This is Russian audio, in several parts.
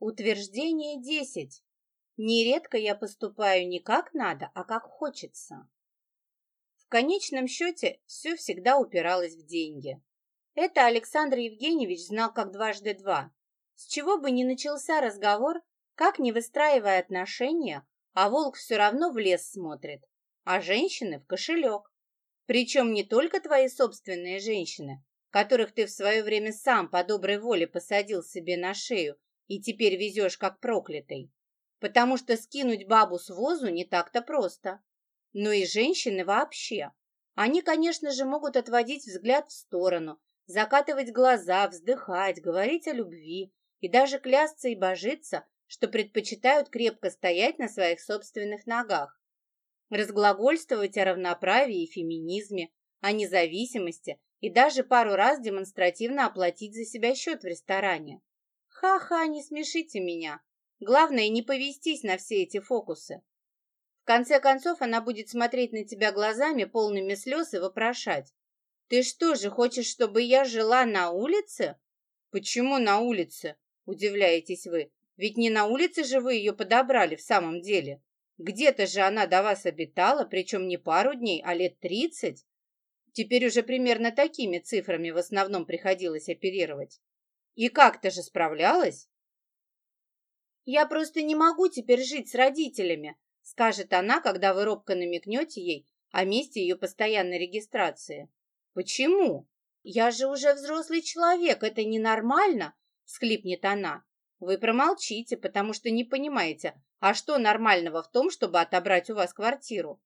Утверждение 10. Нередко я поступаю не как надо, а как хочется. В конечном счете все всегда упиралось в деньги. Это Александр Евгеньевич знал как дважды два. С чего бы ни начался разговор, как не выстраивая отношения, а волк все равно в лес смотрит, а женщины в кошелек. Причем не только твои собственные женщины, которых ты в свое время сам по доброй воле посадил себе на шею и теперь везешь как проклятый. Потому что скинуть бабу с возу не так-то просто. Но и женщины вообще. Они, конечно же, могут отводить взгляд в сторону, закатывать глаза, вздыхать, говорить о любви и даже клясться и божиться, что предпочитают крепко стоять на своих собственных ногах. Разглагольствовать о равноправии и феминизме, о независимости и даже пару раз демонстративно оплатить за себя счет в ресторане. Ха-ха, не смешите меня. Главное, не повестись на все эти фокусы. В конце концов, она будет смотреть на тебя глазами, полными слез, и вопрошать. «Ты что же, хочешь, чтобы я жила на улице?» «Почему на улице?» – удивляетесь вы. «Ведь не на улице же вы ее подобрали в самом деле. Где-то же она до вас обитала, причем не пару дней, а лет тридцать. Теперь уже примерно такими цифрами в основном приходилось оперировать. И как ты же справлялась? Я просто не могу теперь жить с родителями, скажет она, когда вы робко намекнете ей о месте ее постоянной регистрации. Почему? Я же уже взрослый человек, это ненормально, всхлипнет она. Вы промолчите, потому что не понимаете, а что нормального в том, чтобы отобрать у вас квартиру?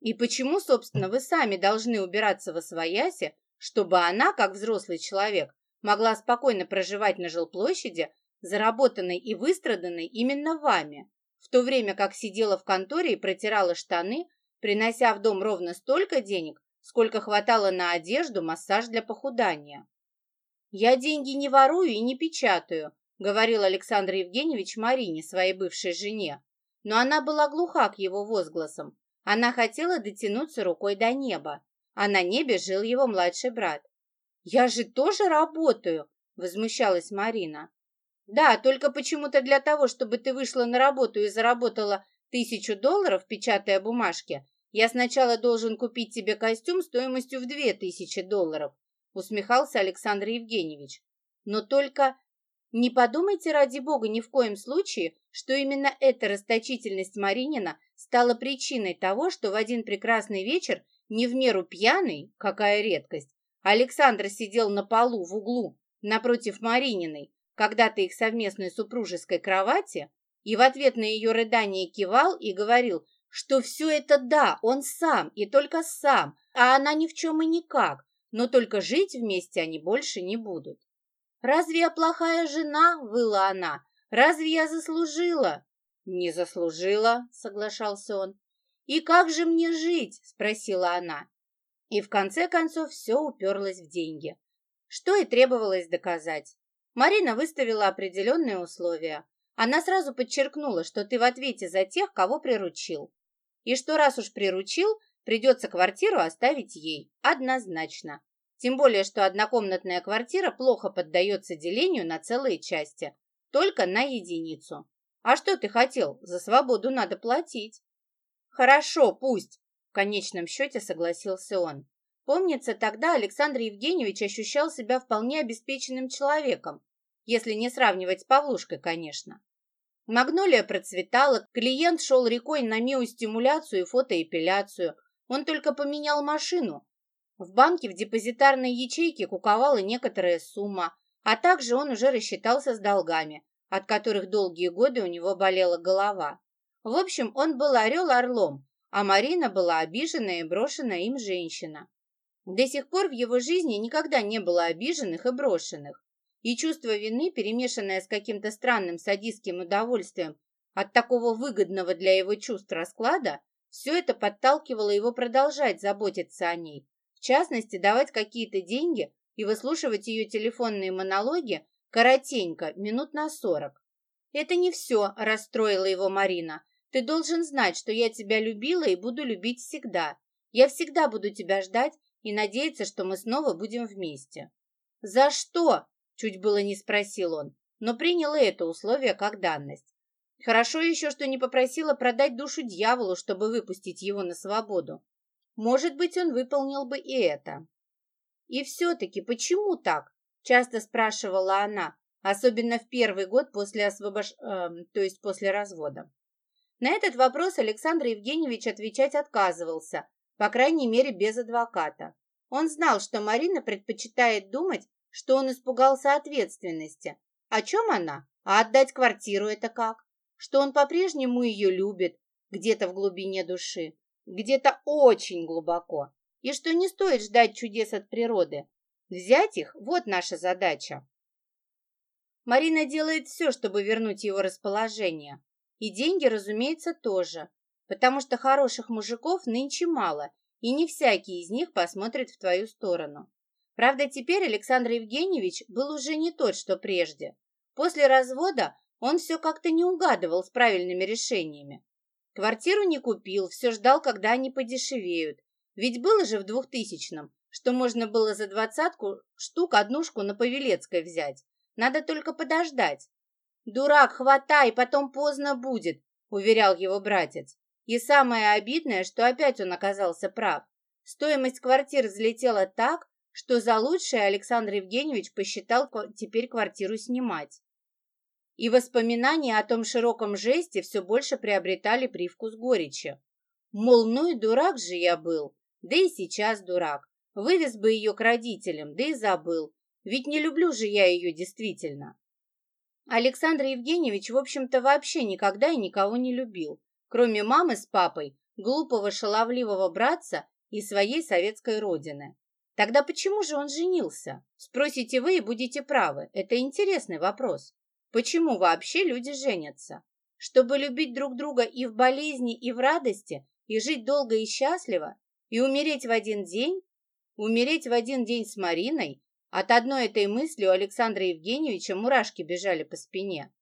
И почему, собственно, вы сами должны убираться во своясе, чтобы она, как взрослый человек, могла спокойно проживать на жилплощади, заработанной и выстраданной именно вами, в то время как сидела в конторе и протирала штаны, принося в дом ровно столько денег, сколько хватало на одежду, массаж для похудания. «Я деньги не ворую и не печатаю», говорил Александр Евгеньевич Марине, своей бывшей жене. Но она была глуха к его возгласам. Она хотела дотянуться рукой до неба, а на небе жил его младший брат. «Я же тоже работаю!» – возмущалась Марина. «Да, только почему-то для того, чтобы ты вышла на работу и заработала тысячу долларов, печатая бумажки, я сначала должен купить тебе костюм стоимостью в две тысячи долларов», – усмехался Александр Евгеньевич. «Но только не подумайте, ради бога, ни в коем случае, что именно эта расточительность Маринина стала причиной того, что в один прекрасный вечер, не в меру пьяный, какая редкость, Александр сидел на полу в углу напротив Марининой, когда-то их совместной супружеской кровати, и в ответ на ее рыдание кивал и говорил, что все это да, он сам и только сам, а она ни в чем и никак, но только жить вместе они больше не будут. «Разве я плохая жена?» — выла она. «Разве я заслужила?» «Не заслужила», — соглашался он. «И как же мне жить?» — спросила она. И в конце концов все уперлось в деньги. Что и требовалось доказать. Марина выставила определенные условия. Она сразу подчеркнула, что ты в ответе за тех, кого приручил. И что раз уж приручил, придется квартиру оставить ей. Однозначно. Тем более, что однокомнатная квартира плохо поддается делению на целые части. Только на единицу. А что ты хотел? За свободу надо платить. Хорошо, пусть конечном счете согласился он. Помнится, тогда Александр Евгеньевич ощущал себя вполне обеспеченным человеком, если не сравнивать с Павлушкой, конечно. Магнолия процветала, клиент шел рекой на миостимуляцию и фотоэпиляцию. Он только поменял машину. В банке в депозитарной ячейке куковала некоторая сумма, а также он уже рассчитался с долгами, от которых долгие годы у него болела голова. В общем, он был орел орлом, а Марина была обиженная и брошенная им женщина. До сих пор в его жизни никогда не было обиженных и брошенных, и чувство вины, перемешанное с каким-то странным садистским удовольствием от такого выгодного для его чувств расклада, все это подталкивало его продолжать заботиться о ней, в частности, давать какие-то деньги и выслушивать ее телефонные монологи коротенько, минут на сорок. Это не все, расстроила его Марина. Ты должен знать, что я тебя любила и буду любить всегда. Я всегда буду тебя ждать и надеяться, что мы снова будем вместе». «За что?» – чуть было не спросил он. но приняла это условие как данность. Хорошо еще, что не попросила продать душу дьяволу, чтобы выпустить его на свободу. Может быть, он выполнил бы и это. И все-таки почему так? Часто спрашивала она, особенно в первый год после освобож... Э, то есть после развода. На этот вопрос Александр Евгеньевич отвечать отказывался, по крайней мере, без адвоката. Он знал, что Марина предпочитает думать, что он испугался ответственности. О чем она? А отдать квартиру это как? Что он по-прежнему ее любит, где-то в глубине души, где-то очень глубоко, и что не стоит ждать чудес от природы. Взять их – вот наша задача. Марина делает все, чтобы вернуть его расположение. И деньги, разумеется, тоже, потому что хороших мужиков нынче мало, и не всякий из них посмотрит в твою сторону. Правда, теперь Александр Евгеньевич был уже не тот, что прежде. После развода он все как-то не угадывал с правильными решениями. Квартиру не купил, все ждал, когда они подешевеют. Ведь было же в двухтысячном, что можно было за двадцатку штук однушку на Павелецкой взять. Надо только подождать. «Дурак, хватай, потом поздно будет», — уверял его братец. И самое обидное, что опять он оказался прав. Стоимость квартир взлетела так, что за лучшее Александр Евгеньевич посчитал теперь квартиру снимать. И воспоминания о том широком жесте все больше приобретали привкус горечи. Мол, ну и дурак же я был, да и сейчас дурак. Вывез бы ее к родителям, да и забыл. Ведь не люблю же я ее действительно. Александр Евгеньевич, в общем-то, вообще никогда и никого не любил, кроме мамы с папой, глупого шаловливого братца и своей советской родины. Тогда почему же он женился? Спросите вы и будете правы. Это интересный вопрос. Почему вообще люди женятся? Чтобы любить друг друга и в болезни, и в радости, и жить долго и счастливо, и умереть в один день? Умереть в один день с Мариной? От одной этой мысли у Александра Евгеньевича мурашки бежали по спине.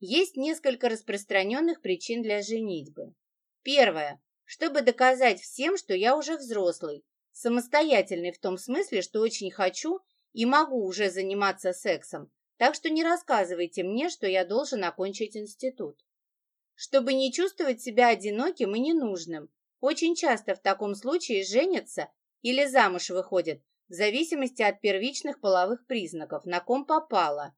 Есть несколько распространенных причин для женитьбы. Первое. Чтобы доказать всем, что я уже взрослый, самостоятельный в том смысле, что очень хочу и могу уже заниматься сексом, так что не рассказывайте мне, что я должен окончить институт. Чтобы не чувствовать себя одиноким и ненужным, очень часто в таком случае женятся или замуж выходят, в зависимости от первичных половых признаков, на ком попало,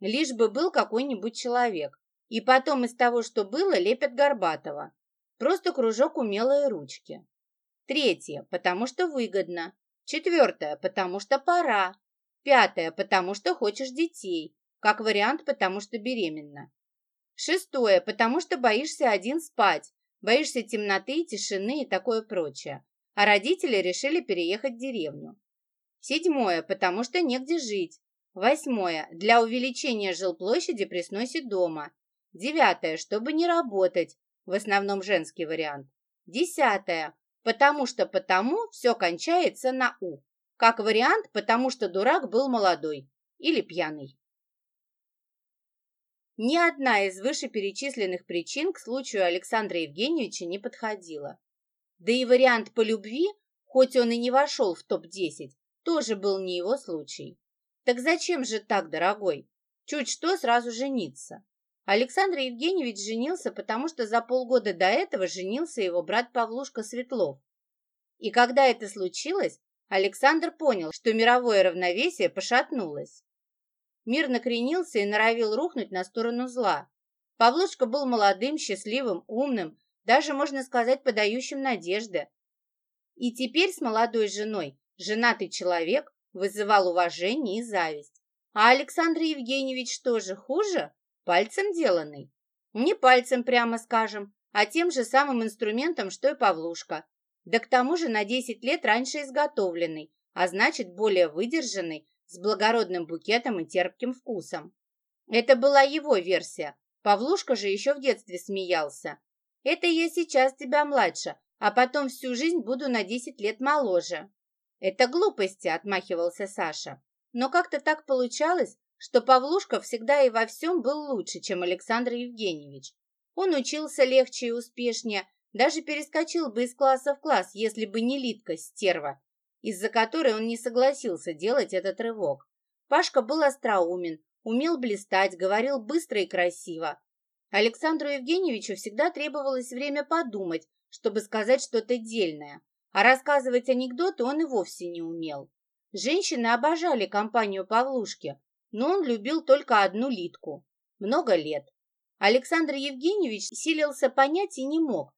лишь бы был какой-нибудь человек. И потом из того, что было, лепят Горбатова. Просто кружок умелые ручки. Третье, потому что выгодно. Четвертое, потому что пора. Пятое, потому что хочешь детей. Как вариант, потому что беременна. Шестое, потому что боишься один спать. Боишься темноты, тишины и такое прочее. А родители решили переехать в деревню. Седьмое, потому что негде жить. Восьмое, для увеличения жилплощади при сносе дома. Девятое, чтобы не работать. В основном женский вариант. Десятое, потому что потому все кончается на «у». Как вариант, потому что дурак был молодой или пьяный. Ни одна из вышеперечисленных причин к случаю Александра Евгеньевича не подходила. Да и вариант по любви, хоть он и не вошел в топ-10, тоже был не его случай. Так зачем же так, дорогой? Чуть что сразу жениться. Александр Евгеньевич женился, потому что за полгода до этого женился его брат Павлушка Светлов. И когда это случилось, Александр понял, что мировое равновесие пошатнулось. Мир накренился и норовил рухнуть на сторону зла. Павлушка был молодым, счастливым, умным, даже, можно сказать, подающим надежды. И теперь с молодой женой женатый человек вызывал уважение и зависть. А Александр Евгеньевич что же, хуже? Пальцем деланный? Не пальцем, прямо скажем, а тем же самым инструментом, что и Павлушка. Да к тому же на 10 лет раньше изготовленный, а значит более выдержанный, с благородным букетом и терпким вкусом. Это была его версия. Павлушка же еще в детстве смеялся. Это я сейчас тебя младше, а потом всю жизнь буду на 10 лет моложе. Это глупости, отмахивался Саша. Но как-то так получалось, что Павлушка всегда и во всем был лучше, чем Александр Евгеньевич. Он учился легче и успешнее, даже перескочил бы из класса в класс, если бы не Литка стерва, из-за которой он не согласился делать этот рывок. Пашка был остроумен, умел блистать, говорил быстро и красиво. Александру Евгеньевичу всегда требовалось время подумать, чтобы сказать что-то дельное, а рассказывать анекдоты он и вовсе не умел. Женщины обожали компанию Павлушки, но он любил только одну Литку. Много лет. Александр Евгеньевич силился понять и не мог,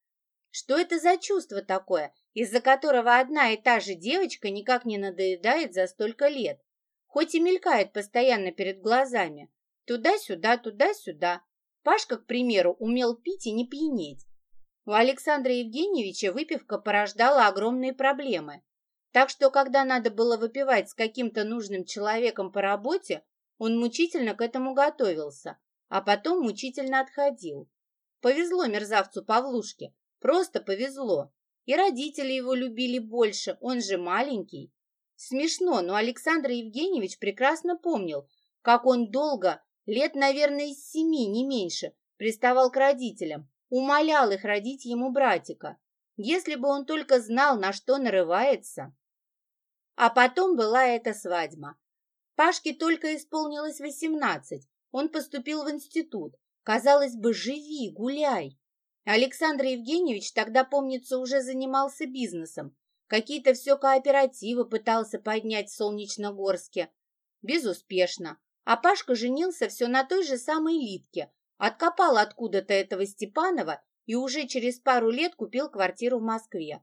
что это за чувство такое, из-за которого одна и та же девочка никак не надоедает за столько лет, хоть и мелькает постоянно перед глазами. Туда-сюда, туда-сюда. Пашка, к примеру, умел пить и не пьянеть. У Александра Евгеньевича выпивка порождала огромные проблемы. Так что, когда надо было выпивать с каким-то нужным человеком по работе, он мучительно к этому готовился, а потом мучительно отходил. Повезло мерзавцу Павлушке, просто повезло. И родители его любили больше, он же маленький. Смешно, но Александр Евгеньевич прекрасно помнил, как он долго, лет, наверное, из семи, не меньше, приставал к родителям, умолял их родить ему братика. Если бы он только знал, на что нарывается. А потом была эта свадьба. Пашке только исполнилось восемнадцать. Он поступил в институт. Казалось бы, живи, гуляй. Александр Евгеньевич тогда, помнится, уже занимался бизнесом. Какие-то все кооперативы пытался поднять в Солнечногорске. Безуспешно. А Пашка женился все на той же самой Литке. Откопал откуда-то этого Степанова и уже через пару лет купил квартиру в Москве.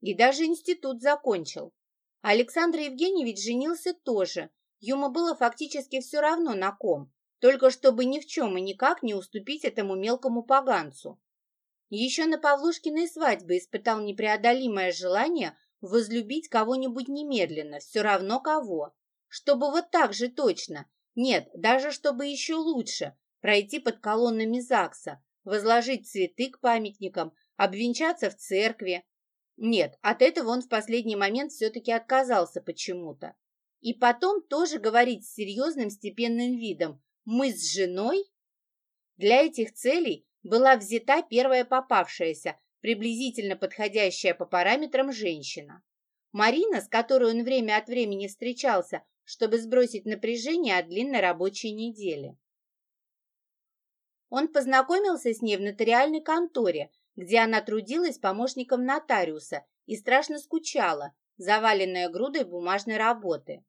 И даже институт закончил. Александр Евгеньевич женился тоже. Ему было фактически все равно на ком, только чтобы ни в чем и никак не уступить этому мелкому поганцу. Еще на Павлушкиной свадьбе испытал непреодолимое желание возлюбить кого-нибудь немедленно, все равно кого. Чтобы вот так же точно, нет, даже чтобы еще лучше, пройти под колоннами ЗАГСа, возложить цветы к памятникам, обвенчаться в церкви, нет, от этого он в последний момент все-таки отказался почему-то. И потом тоже говорить с серьезным степенным видом «мы с женой». Для этих целей была взята первая попавшаяся, приблизительно подходящая по параметрам женщина. Марина, с которой он время от времени встречался, чтобы сбросить напряжение от длинной рабочей недели. Он познакомился с ней в нотариальной конторе, где она трудилась помощником нотариуса и страшно скучала, заваленная грудой бумажной работы.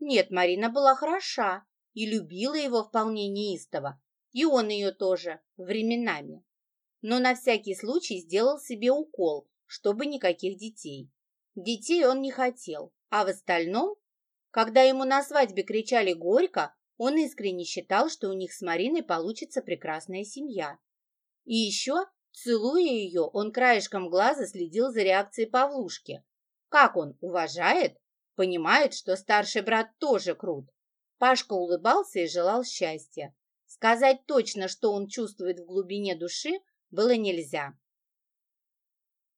Нет, Марина была хороша и любила его вполне неистово, и он ее тоже, временами. Но на всякий случай сделал себе укол, чтобы никаких детей. Детей он не хотел, а в остальном, когда ему на свадьбе кричали «Горько», он искренне считал, что у них с Мариной получится прекрасная семья. И еще Целуя ее, он краешком глаза следил за реакцией Павлушки. Как он, уважает? Понимает, что старший брат тоже крут. Пашка улыбался и желал счастья. Сказать точно, что он чувствует в глубине души, было нельзя.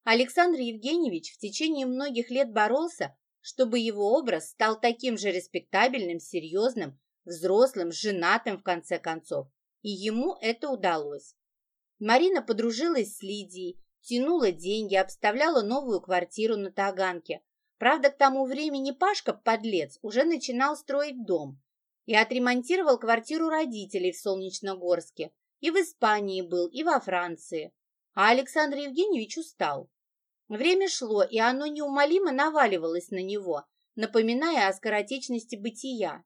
Александр Евгеньевич в течение многих лет боролся, чтобы его образ стал таким же респектабельным, серьезным, взрослым, женатым в конце концов. И ему это удалось. Марина подружилась с Лидией, тянула деньги, обставляла новую квартиру на Таганке. Правда, к тому времени Пашка, подлец, уже начинал строить дом и отремонтировал квартиру родителей в Солнечногорске. И в Испании был, и во Франции. А Александр Евгеньевич устал. Время шло, и оно неумолимо наваливалось на него, напоминая о скоротечности бытия.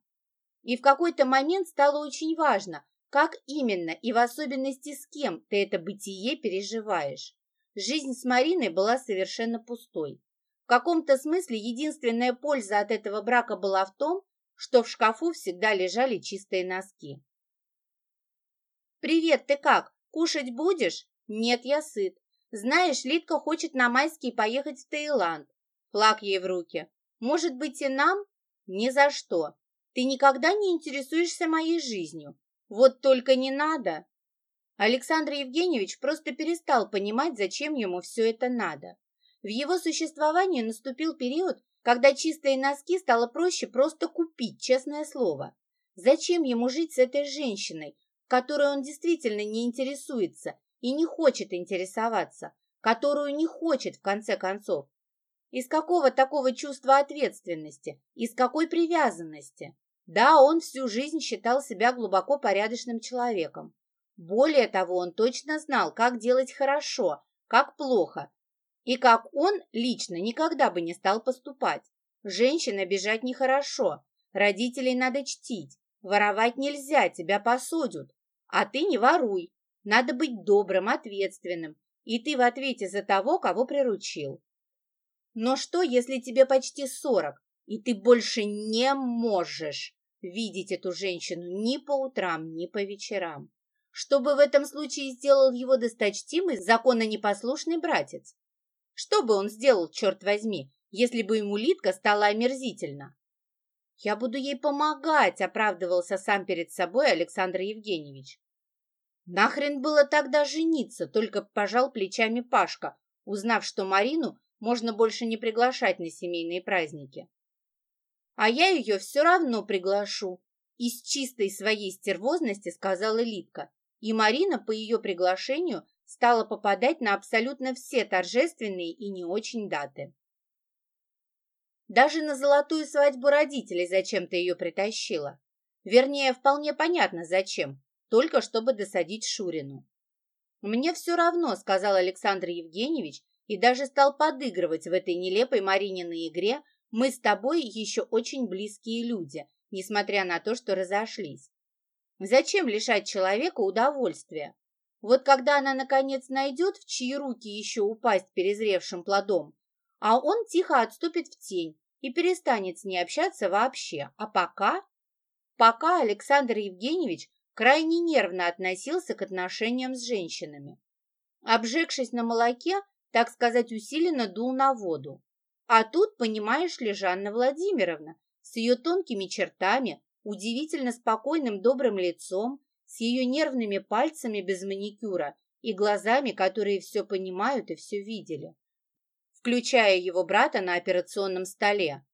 И в какой-то момент стало очень важно, как именно и в особенности с кем ты это бытие переживаешь? Жизнь с Мариной была совершенно пустой. В каком-то смысле единственная польза от этого брака была в том, что в шкафу всегда лежали чистые носки. «Привет, ты как? Кушать будешь?» «Нет, я сыт. Знаешь, Литка хочет на майские поехать в Таиланд». Флаг ей в руки. «Может быть, и нам?» «Ни за что. Ты никогда не интересуешься моей жизнью. Вот только не надо. Александр Евгеньевич просто перестал понимать, зачем ему все это надо. В его существовании наступил период, когда чистые носки стало проще просто купить, честное слово. Зачем ему жить с этой женщиной, которой он действительно не интересуется и не хочет интересоваться, которую не хочет в конце концов? Из какого такого чувства ответственности? Из какой привязанности? Да, он всю жизнь считал себя глубоко порядочным человеком. Более того, он точно знал, как делать хорошо, как плохо, и как он лично никогда бы не стал поступать. Женщин обижать нехорошо, родителей надо чтить, воровать нельзя, тебя посудят. А ты не воруй, надо быть добрым, ответственным, и ты в ответе за того, кого приручил. Но что, если тебе почти сорок, и ты больше не можешь видеть эту женщину ни по утрам, ни по вечерам? Что бы в этом случае сделал его досточтимый, закононепослушный братец? Что бы он сделал, черт возьми, если бы ему Литка стала омерзительна? «Я буду ей помогать», — оправдывался сам перед собой Александр Евгеньевич. Нахрен было тогда жениться, только пожал плечами Пашка, узнав, что Марину можно больше не приглашать на семейные праздники. А я ее все равно приглашу, из чистой своей стервозности сказала Литка, и Марина по ее приглашению стала попадать на абсолютно все торжественные и не очень даты. Даже на золотую свадьбу родителей зачем-то ее притащила. Вернее, вполне понятно зачем, только чтобы досадить Шурину. «Мне все равно», — сказал Александр Евгеньевич, и даже стал подыгрывать в этой нелепой Марининой игре «Мы с тобой еще очень близкие люди», несмотря на то, что разошлись. Зачем лишать человека удовольствия? Вот когда она, наконец, найдет, в чьи руки еще упасть перезревшим плодом, а он тихо отступит в тень и перестанет с ней общаться вообще. А пока... Пока Александр Евгеньевич крайне нервно относился к отношениям с женщинами. Обжегшись на молоке, так сказать, усиленно дул на воду. А тут, понимаешь ли, Жанна Владимировна, с ее тонкими чертами, удивительно спокойным добрым лицом, с ее нервными пальцами без маникюра и глазами, которые все понимают и все видели, включая его брата на операционном столе.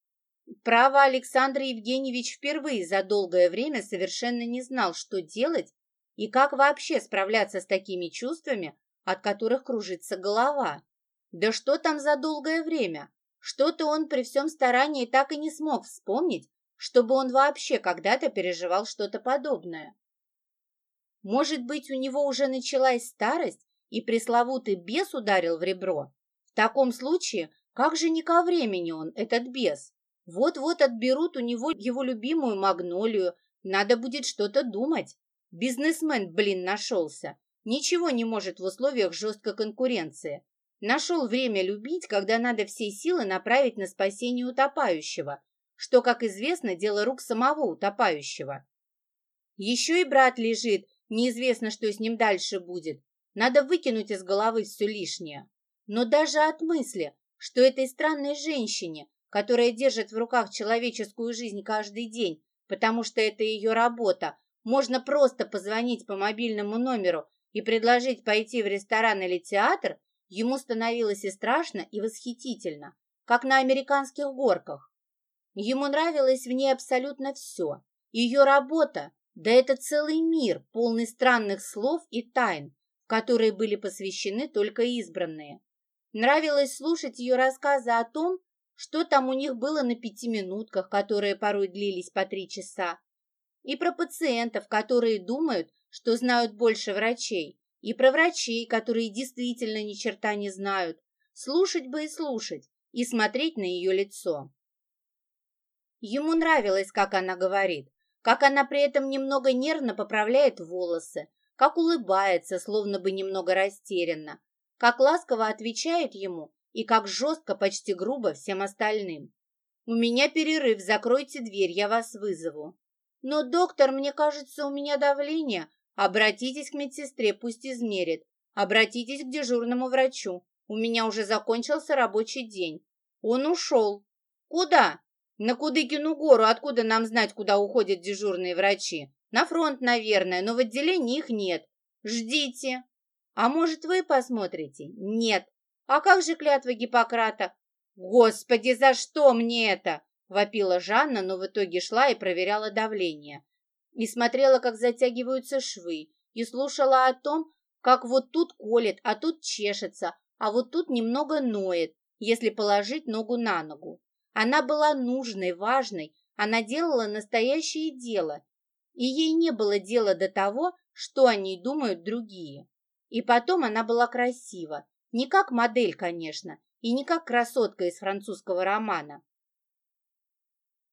Право, Александр Евгеньевич впервые за долгое время совершенно не знал, что делать и как вообще справляться с такими чувствами, от которых кружится голова. Да что там за долгое время? Что-то он при всем старании так и не смог вспомнить, чтобы он вообще когда-то переживал что-то подобное. Может быть, у него уже началась старость, и пресловутый бес ударил в ребро? В таком случае, как же не ко времени он, этот бес? Вот-вот отберут у него его любимую магнолию, надо будет что-то думать. Бизнесмен, блин, нашелся. Ничего не может в условиях жесткой конкуренции. Нашел время любить, когда надо все силы направить на спасение утопающего, что, как известно, дело рук самого утопающего. Еще и брат лежит, неизвестно, что с ним дальше будет. Надо выкинуть из головы все лишнее. Но даже от мысли, что этой странной женщине, которая держит в руках человеческую жизнь каждый день, потому что это ее работа, можно просто позвонить по мобильному номеру и предложить пойти в ресторан или театр, Ему становилось и страшно, и восхитительно, как на американских горках. Ему нравилось в ней абсолютно все. Ее работа, да это целый мир, полный странных слов и тайн, которые были посвящены только избранные. Нравилось слушать ее рассказы о том, что там у них было на пятиминутках, которые порой длились по три часа, и про пациентов, которые думают, что знают больше врачей, и про врачей, которые действительно ни черта не знают. Слушать бы и слушать, и смотреть на ее лицо. Ему нравилось, как она говорит, как она при этом немного нервно поправляет волосы, как улыбается, словно бы немного растерянно, как ласково отвечает ему и как жестко, почти грубо всем остальным. «У меня перерыв, закройте дверь, я вас вызову». «Но, доктор, мне кажется, у меня давление, Обратитесь к медсестре, пусть измерит. Обратитесь к дежурному врачу. У меня уже закончился рабочий день. Он ушел. Куда? На Кудыкину гору. Откуда нам знать, куда уходят дежурные врачи? На фронт, наверное, но в отделении их нет. Ждите. А может, вы посмотрите? Нет. А как же клятва Гиппократа? Господи, за что мне это? Вопила Жанна, но в итоге шла и проверяла давление и смотрела, как затягиваются швы, и слушала о том, как вот тут колет, а тут чешется, а вот тут немного ноет, если положить ногу на ногу. Она была нужной, важной, Она делала настоящее дело, и ей не было дела до того, что о ней думают другие. И потом она была красива, не как модель, конечно, и не как красотка из французского романа.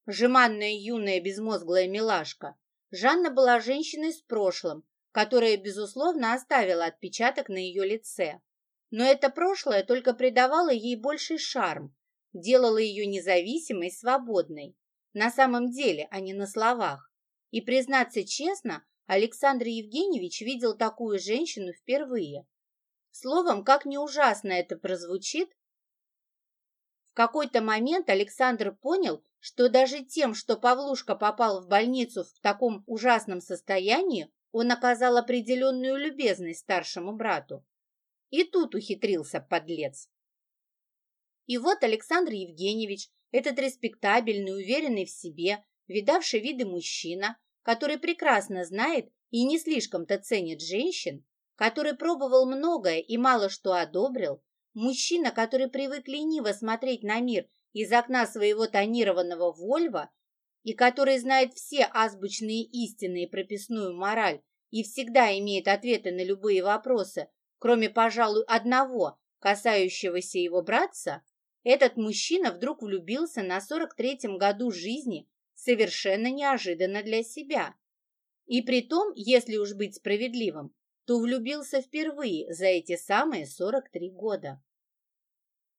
Жеманная юная безмозглая милашка. Жанна была женщиной с прошлым, которая, безусловно, оставила отпечаток на ее лице. Но это прошлое только придавало ей больший шарм, делало ее независимой свободной. На самом деле, а не на словах. И, признаться честно, Александр Евгеньевич видел такую женщину впервые. Словом, как не ужасно это прозвучит, какой-то момент Александр понял, что даже тем, что Павлушка попал в больницу в таком ужасном состоянии, он оказал определенную любезность старшему брату. И тут ухитрился подлец. И вот Александр Евгеньевич, этот респектабельный, уверенный в себе, видавший виды мужчина, который прекрасно знает и не слишком-то ценит женщин, который пробовал многое и мало что одобрил, мужчина, который привык лениво смотреть на мир из окна своего тонированного Вольва и который знает все азбучные истины и прописную мораль и всегда имеет ответы на любые вопросы, кроме, пожалуй, одного, касающегося его братца, этот мужчина вдруг влюбился на 43-м году жизни совершенно неожиданно для себя. И при том, если уж быть справедливым, то влюбился впервые за эти самые 43 года.